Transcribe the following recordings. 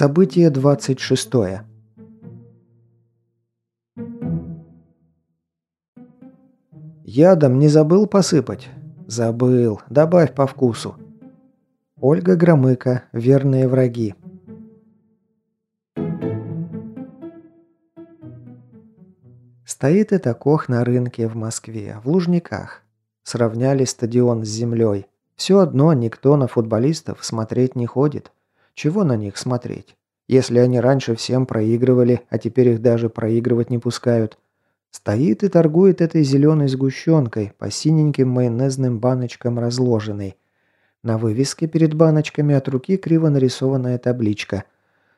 Событие 26. Ядом не забыл посыпать? Забыл. Добавь по вкусу. Ольга Громыко. Верные враги. Стоит это кох на рынке в Москве, в Лужниках. Сравняли стадион с землей. Все одно никто на футболистов смотреть не ходит. Чего на них смотреть? Если они раньше всем проигрывали, а теперь их даже проигрывать не пускают. Стоит и торгует этой зеленой сгущенкой, по синеньким майонезным баночкам разложенной. На вывеске перед баночками от руки криво нарисованная табличка.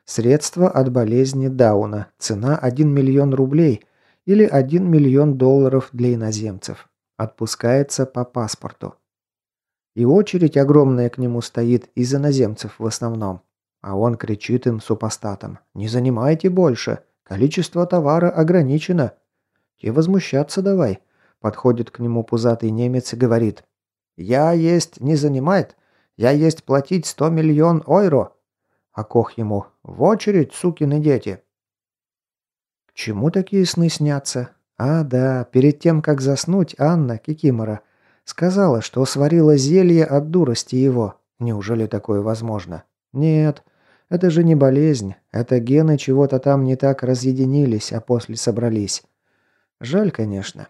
Средство от болезни Дауна. Цена 1 миллион рублей или 1 миллион долларов для иноземцев. Отпускается по паспорту. И очередь огромная к нему стоит из иноземцев в основном. А он кричит им супостатам «Не занимайте больше! Количество товара ограничено!» Те возмущаться давай. Подходит к нему пузатый немец и говорит «Я есть не занимает, я есть платить сто миллион ойро!» А Кох ему «В очередь, сукины дети!» Чему такие сны снятся? А, да, перед тем, как заснуть, Анна Кикимора сказала, что сварила зелье от дурости его. Неужели такое возможно? Нет, это же не болезнь. Это гены чего-то там не так разъединились, а после собрались. Жаль, конечно.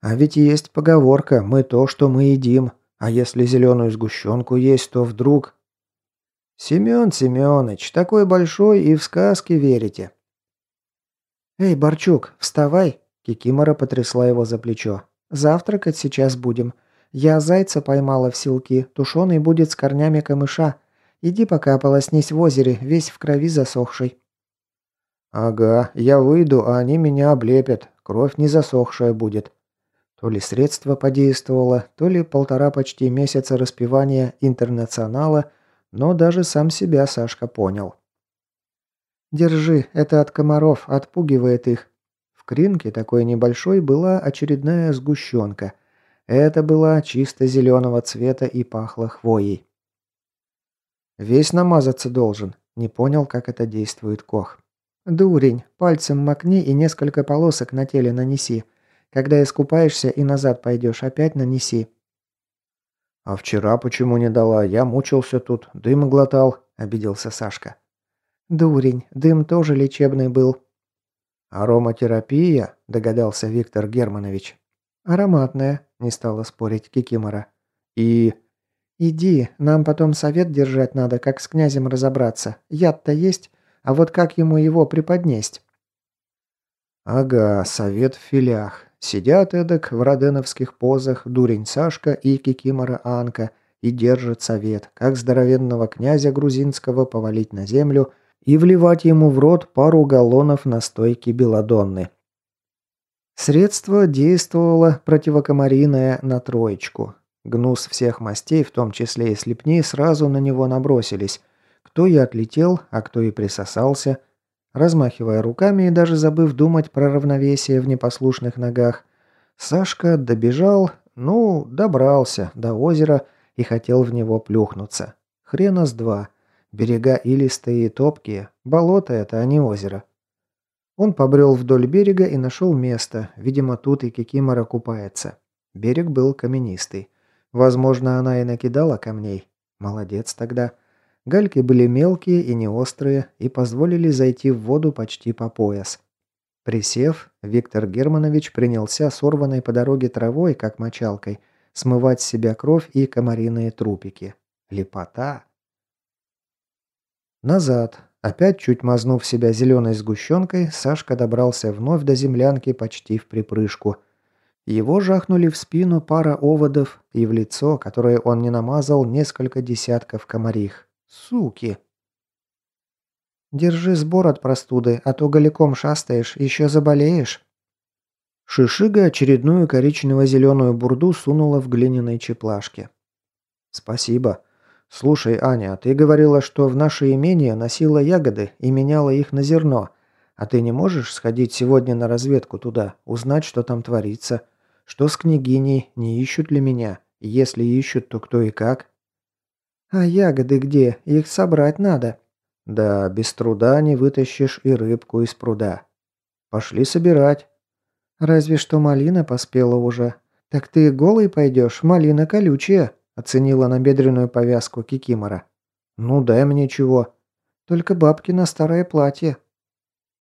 А ведь есть поговорка «мы то, что мы едим», а если зеленую сгущенку есть, то вдруг... Семен Семенович, такой большой и в сказки верите. «Эй, Борчук, вставай!» Кикимора потрясла его за плечо. «Завтракать сейчас будем. Я зайца поймала в силки, тушеный будет с корнями камыша. Иди пока полоснись в озере, весь в крови засохший». «Ага, я выйду, а они меня облепят. Кровь не засохшая будет». То ли средство подействовало, то ли полтора почти месяца распевания «Интернационала», но даже сам себя Сашка понял. «Держи, это от комаров, отпугивает их». В кринке такой небольшой была очередная сгущенка. Это была чисто зеленого цвета и пахла хвоей. «Весь намазаться должен», – не понял, как это действует Кох. «Дурень, пальцем макни и несколько полосок на теле нанеси. Когда искупаешься и назад пойдешь, опять нанеси». «А вчера почему не дала? Я мучился тут, дым глотал», – обиделся Сашка. «Дурень, дым тоже лечебный был». «Ароматерапия?» – догадался Виктор Германович. «Ароматная», – не стала спорить Кикимора. «И...» «Иди, нам потом совет держать надо, как с князем разобраться. Яд-то есть, а вот как ему его преподнесть?» «Ага, совет в филях. Сидят эдак в роденовских позах дурень Сашка и Кикимора Анка и держат совет, как здоровенного князя грузинского повалить на землю и вливать ему в рот пару галлонов настойки белодонны». Средство действовало противокомариное на троечку, Гнус всех мастей, в том числе и слепни, сразу на него набросились. Кто и отлетел, а кто и присосался. Размахивая руками и даже забыв думать про равновесие в непослушных ногах, Сашка добежал, ну, добрался до озера и хотел в него плюхнуться. Хрена с два. Берега илистые и топкие. Болото это, а не озеро. Он побрел вдоль берега и нашел место. Видимо, тут и Кикимора купается. Берег был каменистый. Возможно, она и накидала камней. Молодец тогда. Гальки были мелкие и не острые и позволили зайти в воду почти по пояс. Присев, Виктор Германович принялся сорванной по дороге травой, как мочалкой, смывать с себя кровь и комариные трупики. Лепота. Назад. Опять чуть мазнув себя зеленой сгущенкой, Сашка добрался вновь до землянки почти в припрыжку – его жахнули в спину пара оводов и в лицо, которое он не намазал, несколько десятков комарих. Суки! «Держи сбор от простуды, а то голиком шастаешь, еще заболеешь». Шишига очередную коричнево-зеленую бурду сунула в глиняной чеплашке. «Спасибо. «Слушай, Аня, ты говорила, что в наше имение носила ягоды и меняла их на зерно. А ты не можешь сходить сегодня на разведку туда, узнать, что там творится? Что с княгиней, не ищут ли меня? Если ищут, то кто и как?» «А ягоды где? Их собрать надо». «Да, без труда не вытащишь и рыбку из пруда. Пошли собирать». «Разве что малина поспела уже. Так ты голый пойдешь, малина колючая», оценила набедренную повязку Кикимора. «Ну, дай мне чего». «Только бабки на старое платье»,